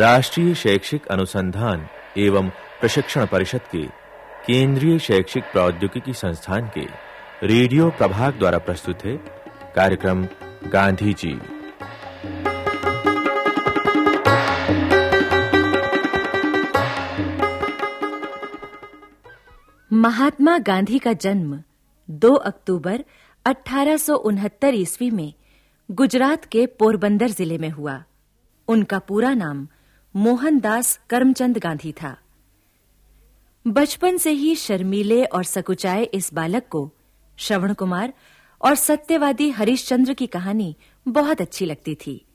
राष्ट्रीय शैक्षिक अनुसंधान एवं प्रशिक्षण परिषद के केंद्रीय शैक्षिक प्रौद्योगिकी संस्थान के रेडियो प्रभाग द्वारा प्रस्तुत है कार्यक्रम गांधी जी महात्मा गांधी का जन्म 2 अक्टूबर अठारह सौ उनहत्तर ईस्वी में गुजरात के पोरबंदर ज़िले में हुआ। उनका पूरा नाम मोहनदास करमचंद गांधी था। बचपन से ही शर्मीले और सकुचाए इस बालक को श्रवण कुमार और सत्यवादी हरिश्चंद्र की कहानी बहुत अच्छी लगती थी।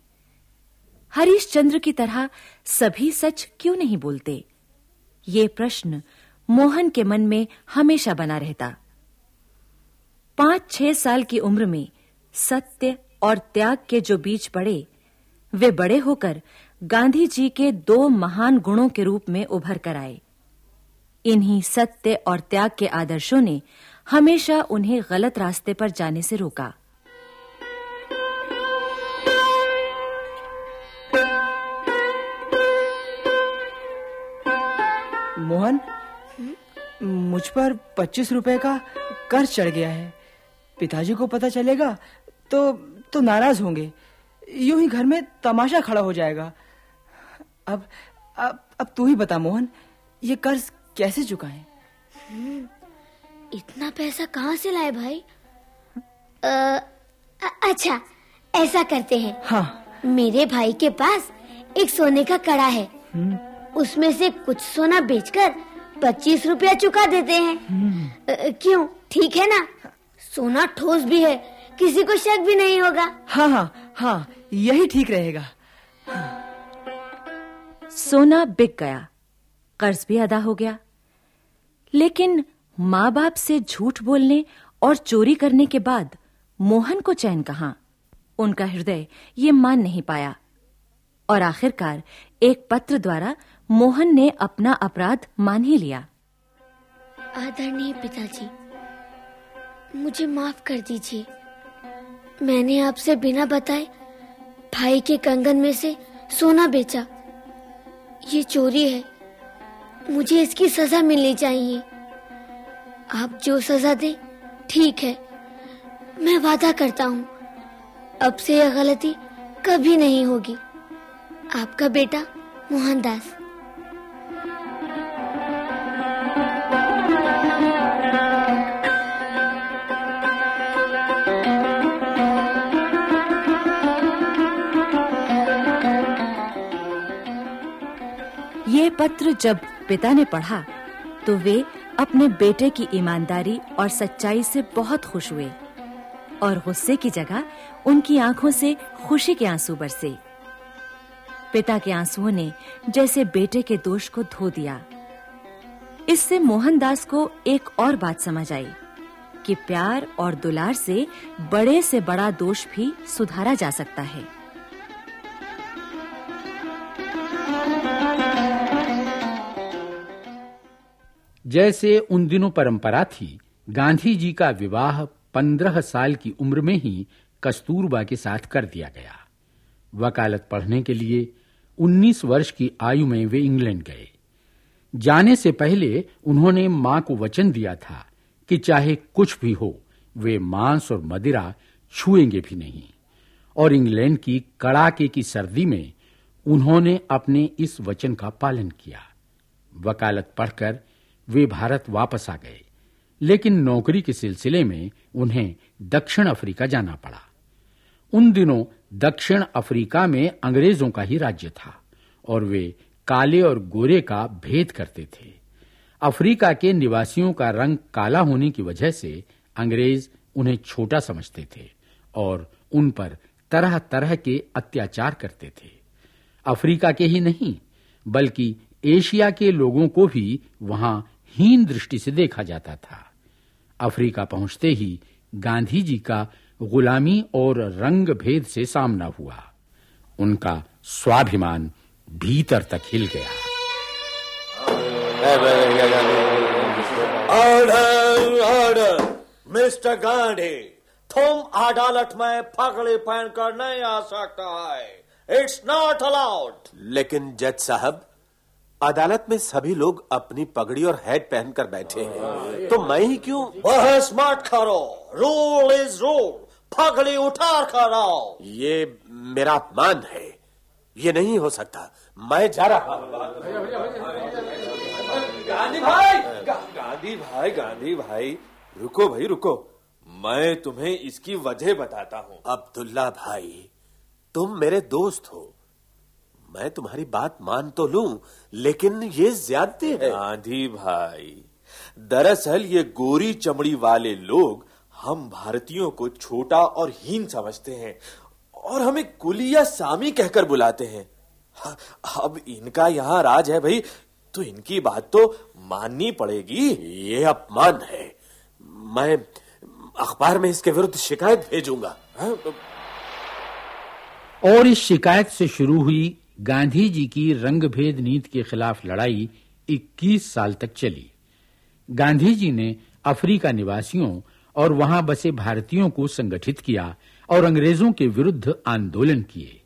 हरिश्चंद्र की तरह सभी सच क्यों नहीं बोलते? ये प्रश्न मोहन के मन में हमेशा बना रहता। पाँच छह साल की उम्र में सत्य और त्याग के जो बीज पड़े, वे बड़े होकर गांधी जी के दो महान गुणों के रूप में उभर कर आए। इन्हीं सत्य और त्याग के आदर्शों ने हमेशा उन्हें गलत रास्ते पर जाने से रोका। मोहन, मुझ पर पच्चीस रुपए का कर्ज चढ़ गया है। पिताजी को पता चलेगा तो तो नाराज़ होंगे। यूँ ही घर में तमाशा खड़ा हो जाएगा। अब अब अब तू ही बता मोहन ये कर्ज कैसे चुकाएँ? इतना पैसा कहाँ से लाए भाई? आ, अच्छा ऐसा करते हैं। हाँ। मेरे भाई के पास एक सोने का कड़ा है। हम्म। उसमें से कुछ सोना बेचकर पच्चीस रुपया चुका देते हैं। हम्म। क्यों? ठीक है ना? सोना ठोस भी है किसी को शक भी नहीं होगा। हाँ हाँ हाँ यही ठीक रहेगा। सोना बिक गया, कर्ज भी अदा हो गया। लेकिन माँ बाप से झूठ बोलने और चोरी करने के बाद मोहन को चैन कहाँ? उनका हृदय ये मान नहीं पाया। और आखिरकार एक पत्र द्वारा मोहन ने अपना अपराध मान ही लिया। आदरणीय पिताजी, मुझे माफ़ कर दीजिए। मैंने आपसे बिना बताए भाई के कंगन में से सोना बेचा। ये चोरी है। मुझे इसकी सजा मिलनी चाहिए। आप जो सजा दें, ठीक है। मैं वादा करता हूँ। अब से यह गलती कभी नहीं होगी। आपका बेटा मोहनदास। ये पत्र जब पिता ने पढ़ा तो वे अपने बेटे की ईमानदारी और सच्चाई से बहुत खुश हुए और गुस्से की जगह उनकी आँखों से खुशी के आँसू बरसे। पिता के आंसुओं ने जैसे बेटे के दोष को धो दिया। इससे मोहनदास को एक और बात समझ आई कि प्यार और दुलार से बड़े से बड़ा दोष भी सुधारा जा सकता है। जैसे उन दिनों परंपरा थी गांधी जी का विवाह पंद्रह साल की उम्र में ही कस्तूरबा के साथ कर दिया गया। वकालत पढ़ने के लिए 19 वर्ष की आयु में वे इंग्लैंड गए। जाने से पहले उन्होंने माँ को वचन दिया था कि चाहे कुछ भी हो, वे मांस और मदिरा छुएँगे भी नहीं। और इंग्लैंड की कड़ाके की सर्दी में उन्होंने अपने इस वचन का पालन किया। वकालत पढ़कर वे भारत वापस आ गए। लेकिन नौकरी के सिलसिले में उन्हें दक्षिण अफ्रीका जाना पड़ा। उन दिनों दक्षिण अफ्रीका में अंग्रेज़ों का ही राज्य था और वे काले और गोरे का भेद करते थे। अफ्रीका के निवासियों का रंग काला होने की वजह से अंग्रेज़ उन्हें छोटा समझते थे और उन पर तरह-तरह के अत्याचार करते थे। अफ्रीका के ही नहीं, बल्कि एशिया के लोगों को भी वहाँ हीन दृष्टि से देखा जाता था। अफ्रीका पहुँचते ही गांधी जी का गुलामी और रंग भेद से सामना हुआ। उनका स्वाभिमान भीतर तक हिल गया। ऑर्डर ऑर्डर मिस्टर गांधी तुम अदालत में पगड़ी पहनकर नहीं आ सकता है। इट्स नॉट अलाउड लेकिन जज साहब अदालत में सभी लोग अपनी पगड़ी और हैट पहनकर बैठे हैं। तो मैं ही क्यों? बहस मत करो रूल इज़ रूल पगड़ी उठा कर आओ ये मेरा अपमान है। ये नहीं हो सकता। मैं जा रहा हूँ। गांधी भाई! गांधी भाई गांधी भाई। रुको भाई रुको। मैं तुम्हें इसकी वजह बताता हूँ। अब्दुल्ला भाई तुम मेरे दोस्त हो। मैं तुम्हारी बात मान तो लूँ लेकिन ये ज्यादती है। गांधी भाई दरअसल ये गोरी चमड़ी वाले लोग हम भारतीयों को छोटा और हीन समझते हैं और हमें कुली या सामी कहकर बुलाते हैं। अब इनका यहाँ राज है भाई तो इनकी बात तो माननी पड़ेगी। ये अपमान है। मैं अखबार में इसके विरुद्ध शिकायत भेजूँगा। हाँ? और इस शिकायत से शुरू हुई गांधी जी की रंगभेद नीति के खिलाफ लड़ाई 21 साल तक चली। गांधी जी ने अफ्रीका निवासियों और वहाँ बसे भारतीयों को संगठित किया और अंग्रेज़ों के विरुद्ध आंदोलन किए।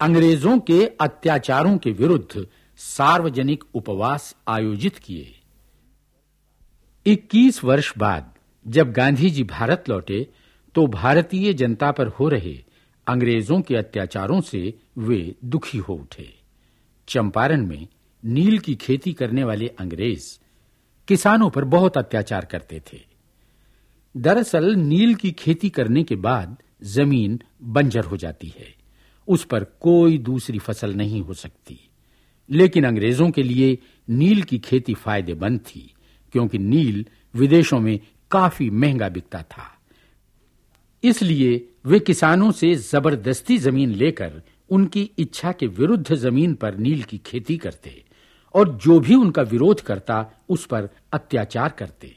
अंग्रेज़ों के अत्याचारों के विरुद्ध सार्वजनिक उपवास आयोजित किए। 21 वर्ष बाद जब गांधी जी भारत लौटे तो भारतीय जनता पर हो रहे अंग्रेज़ों के अत्याचारों से वे दुखी हो उठे। चंपारण में नील की खेती करने वाले अंग्रेज़ किसानों पर बहुत अत्याचार करते थे। दरअसल नील की खेती करने के बाद ज़मीन बंजर हो जाती है। उस पर कोई दूसरी फ़सल नहीं हो सकती। लेकिन अंग्रेज़ों के लिए नील की खेती फ़ायदेमंद थी, क्योंकि नील विदेशों में काफ़ी महँगा बिकता था। इसलिए वे किसानों से ज़बरदस्ती ज़मीन लेकर उनकी इच्छा के विरुद्ध ज़मीन पर नील की खेती करते और जो भी उनका विरोध करता, उस पर अत्याचार करते।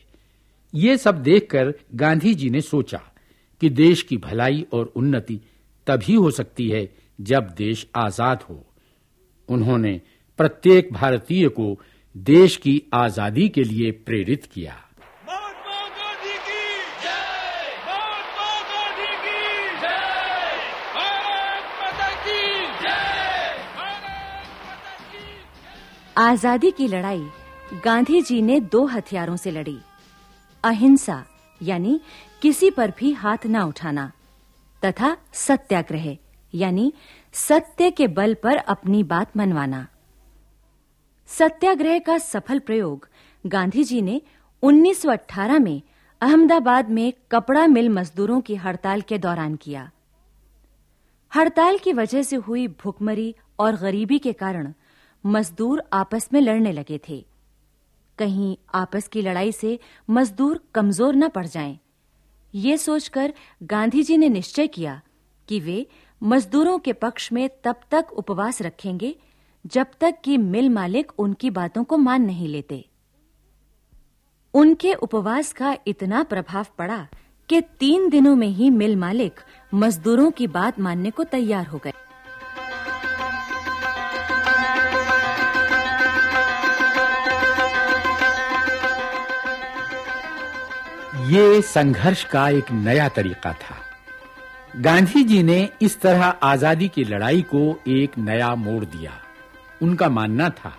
ये सब देखकर गांधी जी ने सोचा कि देश की भलाई और उन्नति तभी हो सकती है जब देश आज़ाद हो। उन्होंने प्रत्येक भारतीय को देश की आज़ादी के लिए प्रेरित किया। आज़ादी की लड़ाई गांधी जी ने दो हथियारों से लड़ी। अहिंसा, यानी किसी पर भी हाथ ना उठाना, तथा सत्याग्रह, यानी सत्य के बल पर अपनी बात मनवाना। सत्याग्रह का सफल प्रयोग गांधी जी ने 1918 में अहमदाबाद में कपड़ा मिल मजदूरों की हड़ताल के दौरान किया। हड़ताल की वजह से हुई भुखमरी और गरीबी के कारण मजदूर आपस में लड़ने लगे थे। कहीं आपस की लड़ाई से मजदूर कमज़ोर न पड़ जाएँ। ये सोचकर गांधी जी ने निश्चय किया कि वे मजदूरों के पक्ष में तब तक उपवास रखेंगे, जब तक कि मिल मालिक उनकी बातों को मान नहीं लेते। उनके उपवास का इतना प्रभाव पड़ा कि तीन दिनों में ही मिल मालिक मजदूरों की बात मानने को तैयार हो गए। ये संघर्ष का एक नया तरीका था। गांधी जी ने इस तरह आज़ादी की लड़ाई को एक नया मोड़ दिया। उनका मानना था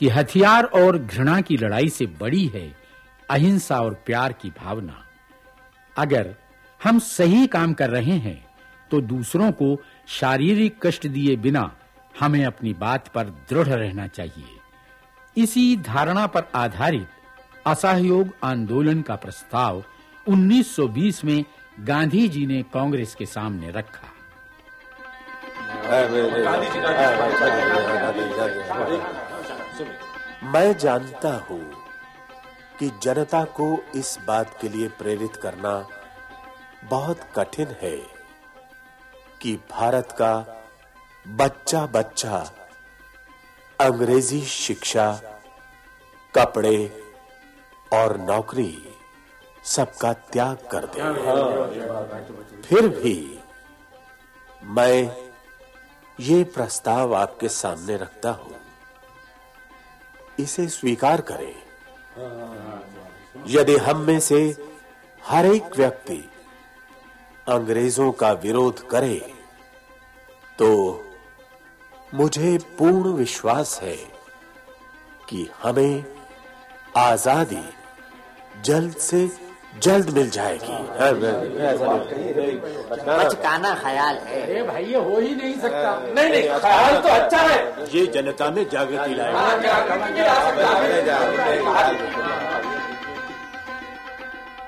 कि हथियार और घृणा की लड़ाई से बड़ी है अहिंसा और प्यार की भावना। अगर हम सही काम कर रहे हैं तो दूसरों को शारीरिक कष्ट दिए बिना हमें अपनी बात पर दृढ़ रहना चाहिए। इसी धारणा पर आधारित असहयोग आंदोलन का प्रस्ताव 1920 में गांधी जी ने कांग्रेस के सामने रखा। मैं जानता हूँ कि जनता को इस बात के लिए प्रेरित करना बहुत कठिन है कि भारत का बच्चा बच्चा अंग्रेज़ी शिक्षा, कपड़े और नौकरी सबका त्याग कर दे। फिर भी मैं ये प्रस्ताव आपके सामने रखता हूँ। इसे स्वीकार करें। यदि हम में से हर एक व्यक्ति अंग्रेज़ों का विरोध करे तो मुझे पूर्ण विश्वास है कि हमें आज़ादी जल्द से जल्द मिल जाएगी। बचकाना ख्याल है। अरे भाई ये हो ही नहीं सकता। नहीं नहीं ख्याल तो अच्छा है। ये जनता में जागृति लाएगा।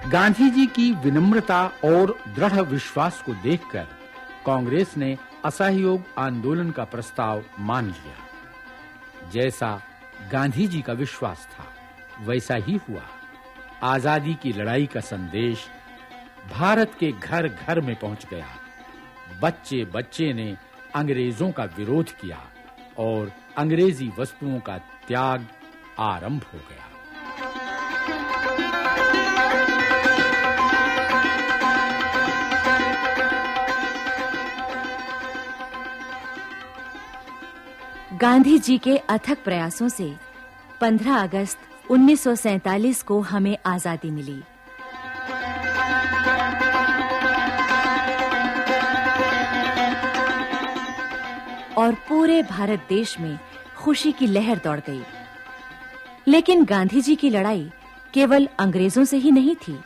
गांधी जी की विनम्रता और दृढ़ विश्वास को देखकर कांग्रेस ने असहयोग आंदोलन का प्रस्ताव मान लिया। जैसा गांधी जी का विश्वास था वैसा ही हुआ। आज़ादी की लड़ाई का संदेश भारत के घर घर में पहुँच गया। बच्चे बच्चे ने अंग्रेज़ों का विरोध किया और अंग्रेज़ी वस्तुओं का त्याग आरंभ हो गया। गांधी जी के अथक प्रयासों से 15 अगस्त 1947 को हमें आज़ादी मिली। और पूरे भारत देश में खुशी की लहर दौड़ गई। लेकिन गांधी जी की लड़ाई केवल अंग्रेज़ों से ही नहीं थी।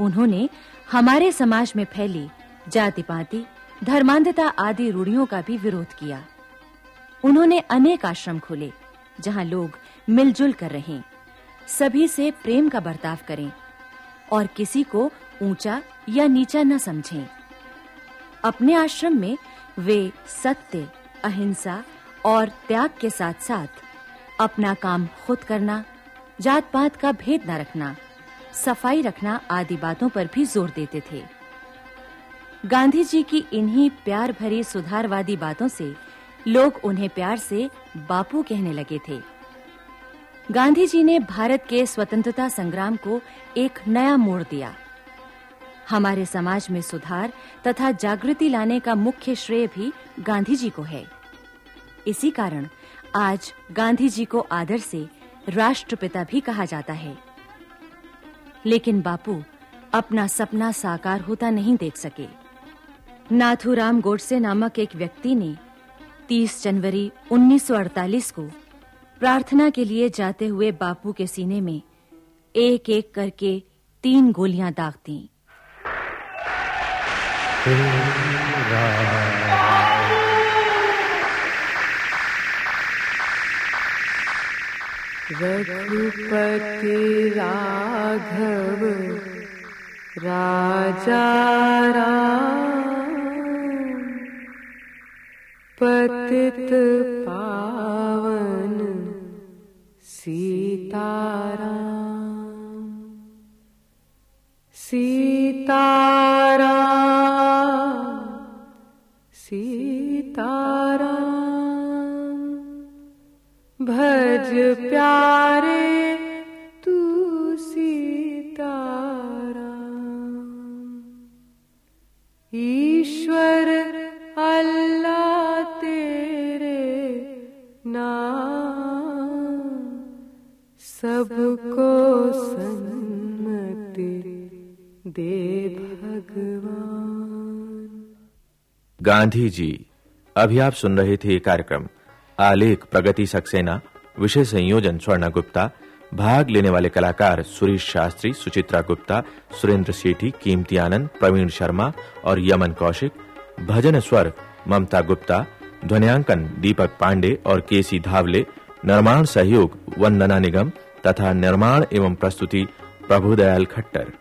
उन्होंने हमारे समाज में फैली जाति-पाति, धर्मांधता आदि रूढ़ियों का भी विरोध किया। उन्होंने अनेक आश्रम खोले, जहाँ लोग मिलजुल कर रहें। सभी से प्रेम का बर्ताव करें और किसी को ऊँचा या नीचा न समझें। अपने आश्रम में वे सत्य, अहिंसा और त्याग के साथ-साथ अपना काम खुद करना, जात-पात का भेद न रखना, सफ़ाई रखना आदि बातों पर भी ज़ोर देते थे। गांधी जी की इन्हीं प्यार भरी सुधारवादी बातों से लोग उन्हें प्यार से बापू कहने लगे थे। गांधी जी ने भारत के स्वतंत्रता संग्राम को एक नया मोड़ दिया। हमारे समाज में सुधार तथा जागृति लाने का मुख्य श्रेय भी गांधी जी को है। इसी कारण आज गांधी जी को आदर से राष्ट्रपिता भी कहा जाता है। लेकिन बापू अपना सपना साकार होता नहीं देख सके। नाथूराम गोडसे नामक एक व्यक्ति ने 30 जनवरी 1948 को प्रार्थना के लिए जाते हुए बापू के सीने में एक-एक करके तीन गोलियाँ दाग दी। रघुपति राघव, राजा राम, पतित गांधी जी अभी आप सुन रहे थे कार्यक्रम, आलेख, प्रगति, सक्सेना, विषय संयोजन स्वर्णा गुप्ता भाग लेने वाले कलाकार सुरेश शास्त्री, सुचित्रा गुप्ता, सुरेंद्र सेठी, कीमती आनंद, प्रवीण शर्मा और यमन कौशिक, भजन स्वर, ममता गुप्ता, ध्वनियांकन, दीपक पांडे और केसी धावले, निर्माण सहयोग, वंदना निगम तथा निर्माण एवं प्रस्तुति, प्रभुदयाल खट्टर।